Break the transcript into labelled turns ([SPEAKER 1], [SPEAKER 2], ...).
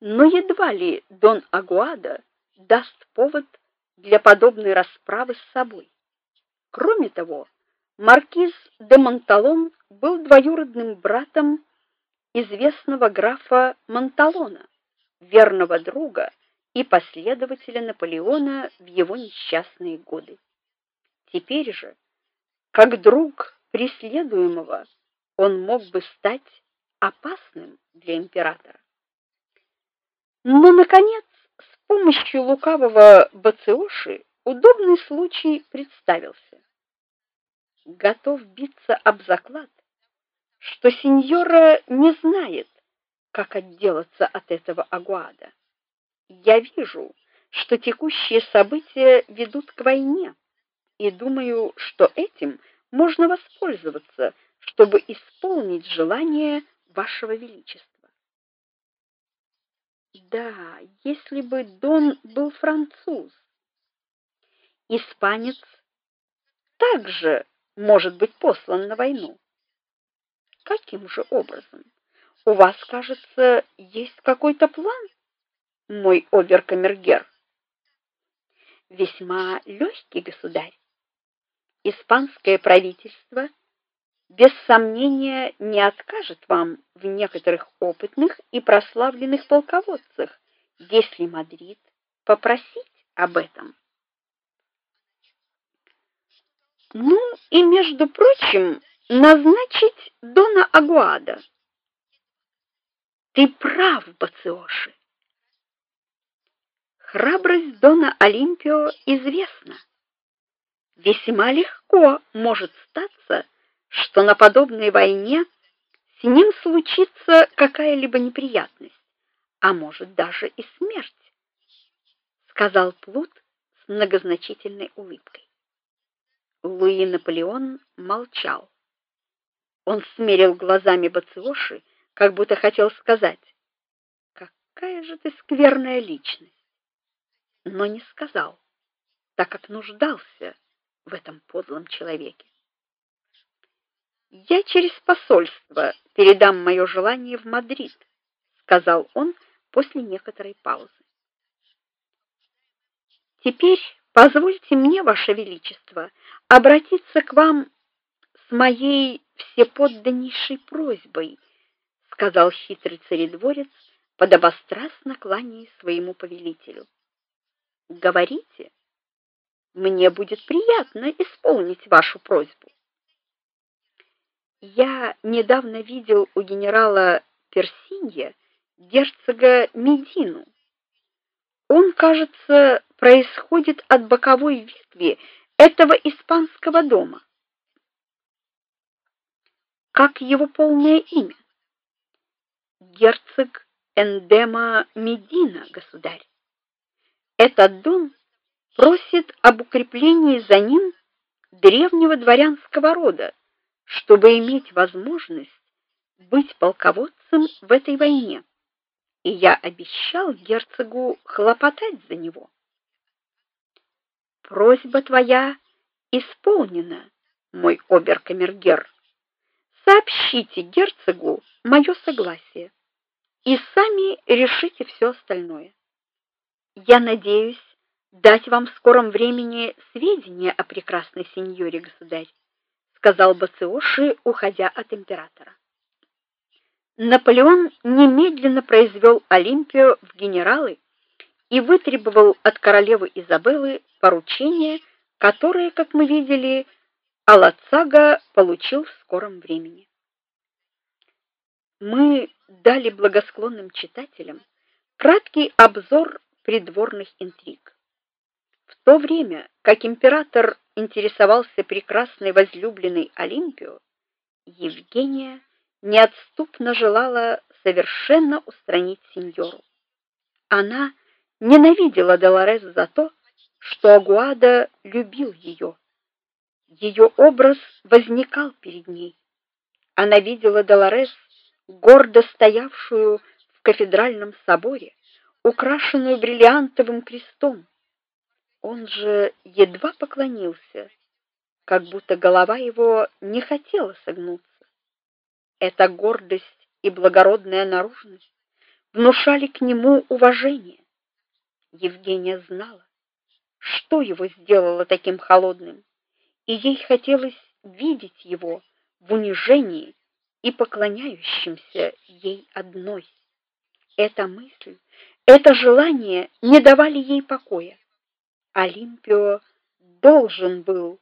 [SPEAKER 1] Но едва ли Дон Агуада даст повод для подобной расправы с собой. Кроме того, маркиз де Монталон был двоюродным братом известного графа Монталона, верного друга и последователя Наполеона в его несчастные годы. Теперь же, как друг преследуемого, он мог бы стать опасным для императора. Но наконец, с помощью лукавого Бациоши удобный случай представился. Готов биться об заклад, что сеньора не знает, как отделаться от этого агуада. Я вижу, что текущие события ведут к войне, и думаю, что этим можно воспользоваться, чтобы исполнить желание вашего величества. Да, если бы Дон был француз. Испанец также может быть послан на войну. Каким же образом? У вас, кажется, есть какой-то план, мой оберкамергер? Весьма легкий, государь. Испанское правительство без сомнения не откажет вам в некоторых опытных и прославленных полководцах, если Мадрид попросить об этом. Ну и между прочим, назначить дона Агуада. Ты прав, Бациоши. Храбрость дона Олимпио известна. Весьма легко может статься, что на подобной войне с ним случится какая-либо неприятность, а может даже и смерть, сказал Плут с многозначительной улыбкой. Луи Наполеон молчал. Он смерил глазами Бациоши, как будто хотел сказать: "Какая же ты скверная личность", но не сказал, так как нуждался в этом подлом человеке. Я через посольство передам мое желание в Мадрид, сказал он после некоторой паузы. Теперь позвольте мне, ваше величество, обратиться к вам с моей всеподданнейшей просьбой, сказал хитрый царедворец, подобострастно кланяясь своему повелителю. Говорите, мне будет приятно исполнить вашу просьбу. Я недавно видел у генерала Персинья герцога Медину. Он, кажется, происходит от боковой ветви этого испанского дома. Как его полное имя? Герцог Эндема Медина, государь. Этот дом просит об укреплении за ним древнего дворянского рода чтобы иметь возможность быть полководцем в этой войне. И я обещал герцогу хлопотать за него. Просьба твоя исполнена, мой оберкамергер. Сообщите герцогу мое согласие и сами решите все остальное. Я надеюсь дать вам в скором времени сведения о прекрасной сеньоре государь сказал Бациоши, уходя от императора. Наполеон немедленно произвел Олимпию в генералы и вытребовал от королевы Изабеллы поручение, которое, как мы видели, Алацага получил в скором времени. Мы дали благосклонным читателям краткий обзор придворных интриг. В то время, как император интересовался прекрасной возлюбленной Олимпио, Евгения неотступно желала совершенно устранить сеньору. Она ненавидела Долорес за то, что Агуада любил ее. Ее образ возникал перед ней. Она видела Долорес, гордо стоявшую в кафедральном соборе, украшенную бриллиантовым крестом, он же едва поклонился, как будто голова его не хотела согнуться. Эта гордость и благородная наружность внушали к нему уважение. Евгения знала, что его сделало таким холодным, и ей хотелось видеть его в унижении и поклоняющимся ей одной. Эта мысль, это желание не давали ей покоя. Олимпио должен был